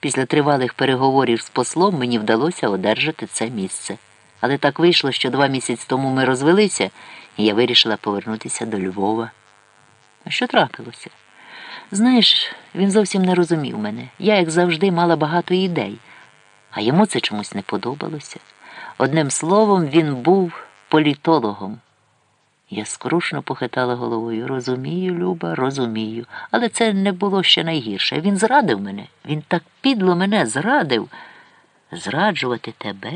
Після тривалих переговорів з послом мені вдалося одержати це місце. Але так вийшло, що два місяці тому ми розвелися, і я вирішила повернутися до Львова. А що трапилося? Знаєш, він зовсім не розумів мене. Я, як завжди, мала багато ідей, а йому це чомусь не подобалося. Одним словом, він був політологом. Я скрушно похитала головою. Розумію, Люба, розумію. Але це не було ще найгірше. Він зрадив мене. Він так підло мене зрадив. Зраджувати тебе?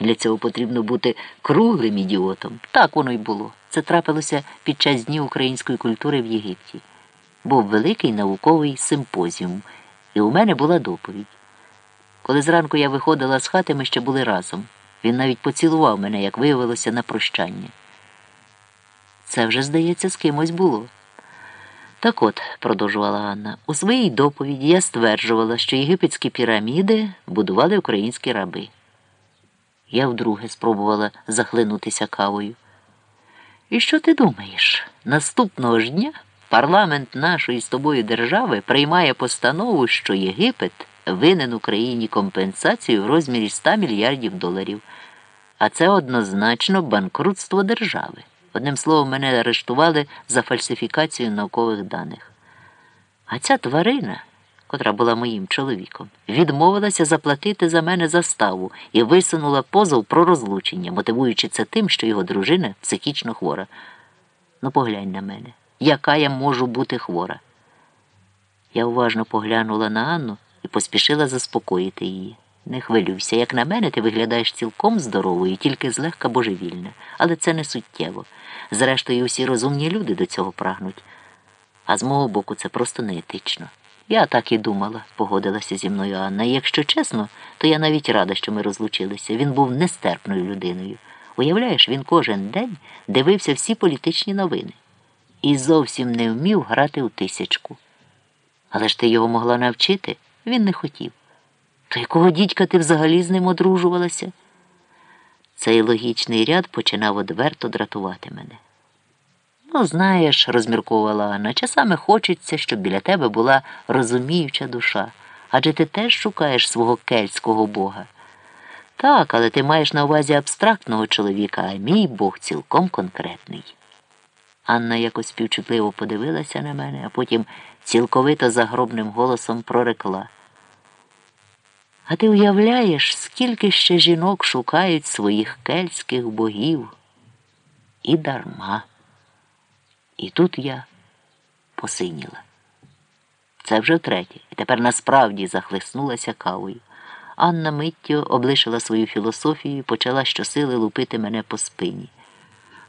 Для цього потрібно бути круглим ідіотом. Так воно й було. Це трапилося під час Днів української культури в Єгипті. Був великий науковий симпозіум, і у мене була доповідь. Коли зранку я виходила з хати, ми ще були разом. Він навіть поцілував мене, як виявилося, на прощання. Це вже, здається, з кимось було. Так от, продовжувала Анна, у своїй доповіді я стверджувала, що єгипетські піраміди будували українські раби. Я вдруге спробувала захлинутися кавою. І що ти думаєш? Наступного ж дня парламент нашої з тобою держави приймає постанову, що Єгипет винен Україні компенсацію в розмірі 100 мільярдів доларів. А це однозначно банкрутство держави. Одним словом, мене арештували за фальсифікацію наукових даних. А ця тварина, котра була моїм чоловіком, відмовилася заплатити за мене заставу і висунула позов про розлучення, мотивуючи це тим, що його дружина психічно хвора. Ну, поглянь на мене, яка я можу бути хвора. Я уважно поглянула на Анну і поспішила заспокоїти її. Не хвилюйся, як на мене, ти виглядаєш цілком здоровою, тільки злегка божевільна, але це не суттєво. Зрештою, усі розумні люди до цього прагнуть. А з мого боку, це просто неетично. Я так і думала, погодилася зі мною Анна. І якщо чесно, то я навіть рада, що ми розлучилися. Він був нестерпною людиною. Уявляєш, він кожен день дивився всі політичні новини і зовсім не вмів грати у тисячку. Але ж ти його могла навчити, він не хотів. То якого дідька ти взагалі з ним одружувалася? Цей логічний ряд починав одверто дратувати мене. Ну, знаєш, розмірковувала Анна, часами хочеться, щоб біля тебе була розуміюча душа, адже ти теж шукаєш свого кельтського бога. Так, але ти маєш на увазі абстрактного чоловіка, а мій Бог цілком конкретний. Анна якось співчутливо подивилася на мене, а потім цілковито загробним голосом прорекла. А ти уявляєш, скільки ще жінок шукають своїх кельтських богів? І дарма. І тут я посиніла. Це вже втретє, і тепер насправді захлеснулася кавою. Анна миттю облишила свою філософію і почала щосили лупити мене по спині.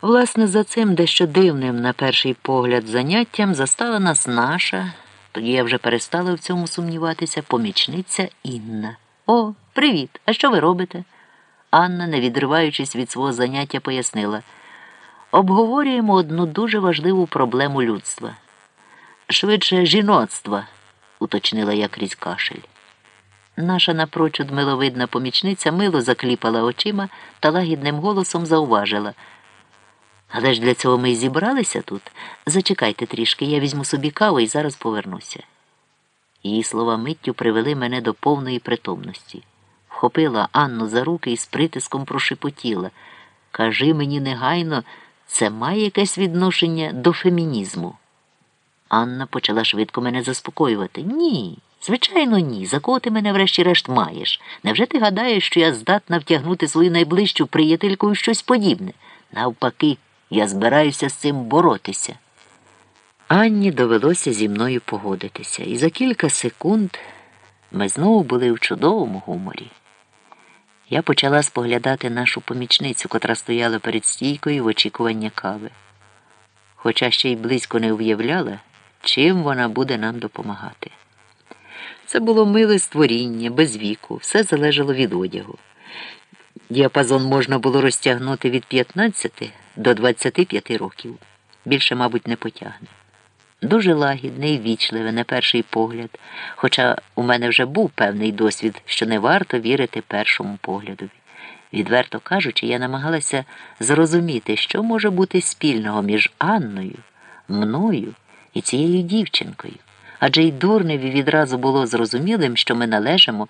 Власне, за цим дещо дивним, на перший погляд, заняттям застала нас наша, тоді я вже перестала в цьому сумніватися, помічниця Інна. О, привіт! А що ви робите? Анна, не відриваючись від свого заняття, пояснила. Обговорюємо одну дуже важливу проблему людства. Швидше жіноцтва, уточнила я крізь кашель. Наша напрочуд миловидна помічниця мило закліпала очима та лагідним голосом зауважила. Але ж для цього ми й зібралися тут. Зачекайте трішки, я візьму собі каву і зараз повернуся. Її слова миттю привели мене до повної притомності. Вхопила Анну за руки і з притиском прошепотіла. Кажи мені негайно, це має якесь відношення до фемінізму. Анна почала швидко мене заспокоювати. Ні, звичайно, ні. За кого ти мене врешті-решт маєш? Невже ти гадаєш, що я здатна втягнути свою найближчу приятельку у щось подібне? Навпаки, я збираюся з цим боротися. Анні довелося зі мною погодитися, і за кілька секунд ми знову були в чудовому гуморі. Я почала споглядати нашу помічницю, котра стояла перед стійкою в очікуванні кави. Хоча ще й близько не уявляла, чим вона буде нам допомагати. Це було миле створіння, без віку, все залежало від одягу. Діапазон можна було розтягнути від 15 до 25 років. Більше, мабуть, не потягне. Дуже лагідне і вічливе на перший погляд, хоча у мене вже був певний досвід, що не варто вірити першому поглядові. Відверто кажучи, я намагалася зрозуміти, що може бути спільного між Анною, мною і цією дівчинкою. Адже й дурневі відразу було зрозумілим, що ми належимо